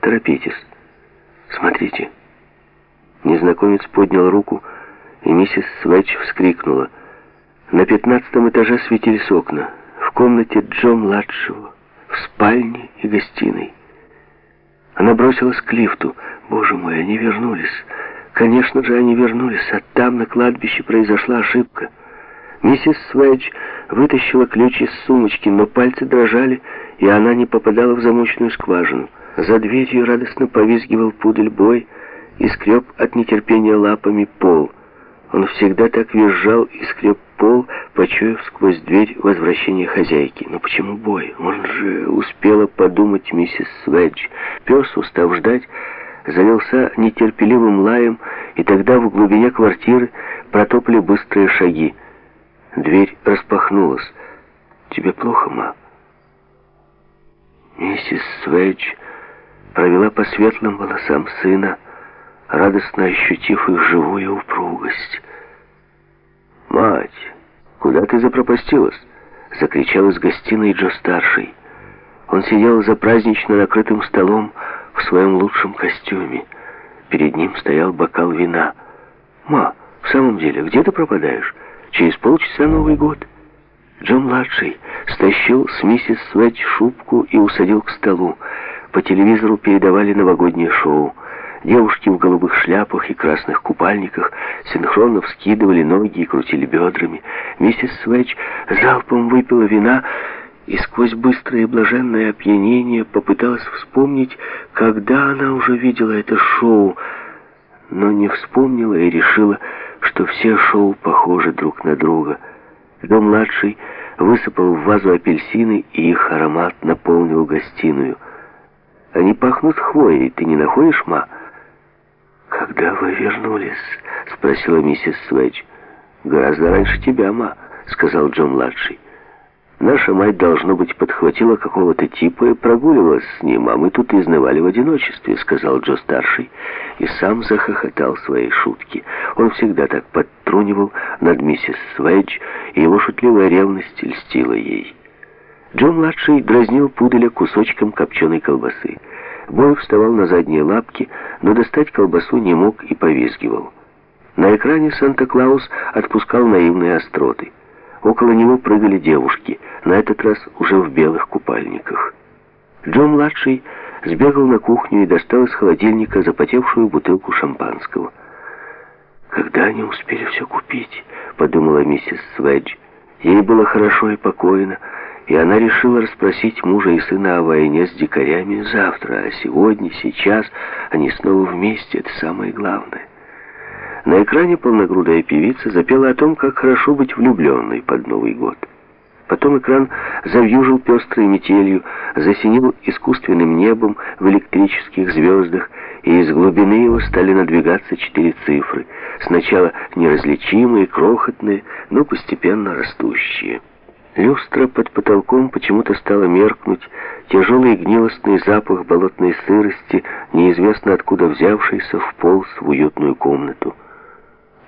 Торопитесь. Смотрите. Незнакомец поднял руку, и миссис Свеч вскрикнула. На пятнадцатом этаже светились окна. В комнате Джо-младшего, в спальне и гостиной. Она бросилась к лифту. Боже мой, они вернулись. Конечно же, они вернулись, а там на кладбище произошла ошибка. Миссис Сведж вытащила ключ из сумочки, но пальцы дрожали, и она не попадала в замочную скважину. За дверью радостно повизгивал пудель-бой и скреб от нетерпения лапами пол. Он всегда так визжал и скреб пол, почуяв сквозь дверь возвращение хозяйки. Но почему бой? Он же успела подумать миссис Сведж. Пес, устав ждать, залился нетерпеливым лаем, и тогда в глубине квартиры протопли быстрые шаги. Дверь распахнулась. «Тебе плохо, ма?» Миссис Сведж провела по светлым волосам сына, радостно ощутив их живую упругость. «Мать, куда ты запропастилась?» — закричал из гостиной Джо-старший. Он сидел за празднично накрытым столом в своем лучшем костюме. Перед ним стоял бокал вина. «Ма, в самом деле, где ты пропадаешь? Через полчаса Новый год». Джо-младший стащил с миссис Сведь шубку и усадил к столу. По телевизору передавали новогоднее шоу. Девушки в голубых шляпах и красных купальниках синхронно вскидывали ноги и крутили бедрами. Миссис Свеч залпом выпила вина и сквозь быстрое и блаженное опьянение попыталась вспомнить, когда она уже видела это шоу, но не вспомнила и решила, что все шоу похожи друг на друга. Дом-младший высыпал в вазу апельсины, и их аромат наполнил гостиную. «Они пахнут хвоей, ты не находишь, ма?» «Когда вы вернулись?» — спросила миссис Сведж. «Гораздо раньше тебя, ма», — сказал Джон-младший. «Наша мать, должно быть, подхватила какого-то типа и прогуливалась с ним, а мы тут изнывали в одиночестве», — сказал Джо-старший, и сам захохотал своей шутки. Он всегда так подтрунивал над миссис Сведж, и его шутливая ревность льстила ей. Джон-младший дразнил пуделя кусочком копченой колбасы. Бой вставал на задние лапки, но достать колбасу не мог и повизгивал. На экране Санта-Клаус отпускал наивные остроты. Около него прыгали девушки, на этот раз уже в белых купальниках. Джо-младший сбегал на кухню и достал из холодильника запотевшую бутылку шампанского. «Когда они успели все купить?» — подумала миссис Сведж. Ей было хорошо и покойно, и она решила расспросить мужа и сына о войне с дикарями завтра, а сегодня, сейчас они снова вместе, это самое главное. На экране полногрудая певица запела о том, как хорошо быть влюбленной под Новый год. Потом экран завьюжил пестрой метелью, засинил искусственным небом в электрических звездах, и из глубины его стали надвигаться четыре цифры, сначала неразличимые, крохотные, но постепенно растущие. Люстра под потолком почему-то стала меркнуть, тяжелый гнилостный запах болотной сырости, неизвестно откуда взявшийся, вполз в уютную комнату.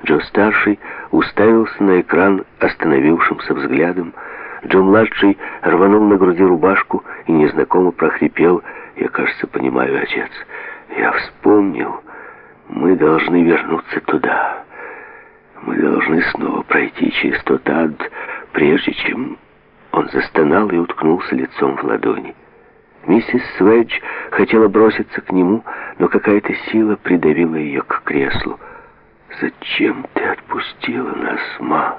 Джо-старший уставился на экран остановившимся взглядом. Джо-младший рванул на груди рубашку и незнакомо прохрипел. «Я, кажется, понимаю, отец. Я вспомнил. Мы должны вернуться туда. Мы должны снова пройти через тот ад, прежде чем он застонал и уткнулся лицом в ладони. Миссис Сведж хотела броситься к нему, но какая-то сила придавила ее к креслу. «Зачем ты отпустила нас, ма?»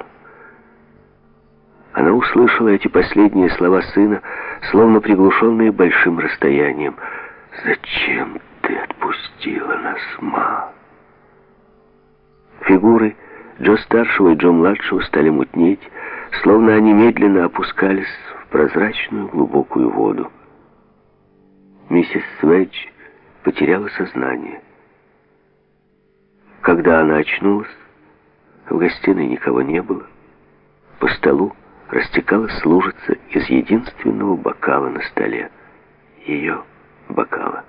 Она услышала эти последние слова сына, словно приглушенные большим расстоянием. «Зачем ты отпустила нас, ма?» Фигуры Джо-старшего и Джо-младшего стали мутнеть, словно они медленно опускались в прозрачную глубокую воду. Миссис Сведж потеряла сознание. Когда она очнулась, в гостиной никого не было. По столу растекалась лужица из единственного бокала на столе. Ее бокала.